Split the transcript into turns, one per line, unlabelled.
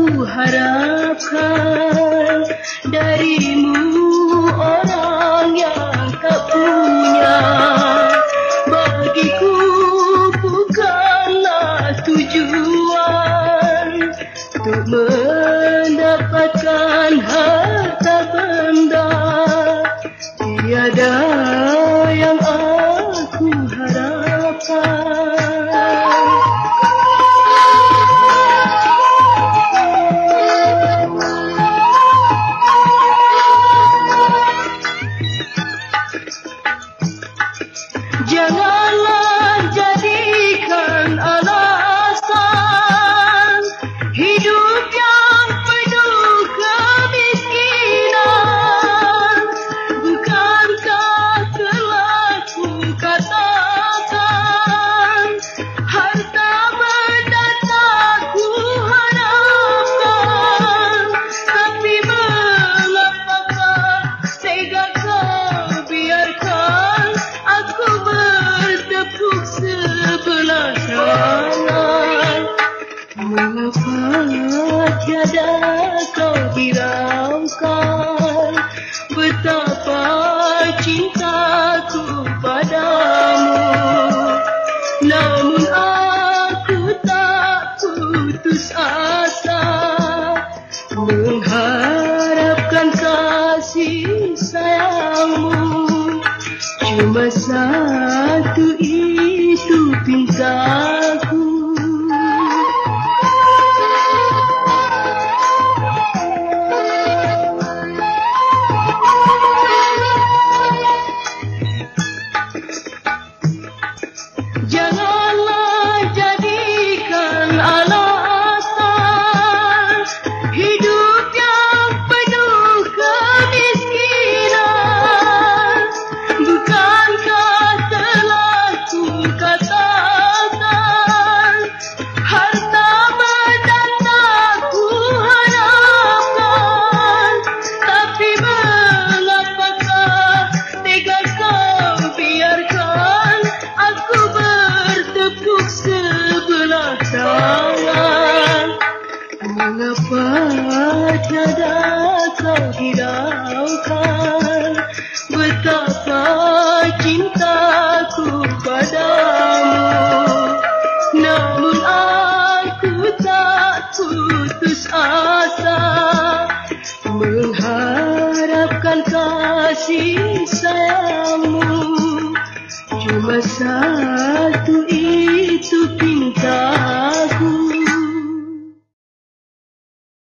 ku harapkan darimu orang yang tak punya bagiku bukanlah tujuan untuk mendapatkan harta benda tiada. la la cuma satu itu pintar Namun aku tak putus asa Mengharapkan kasih sayangmu. Cuma saya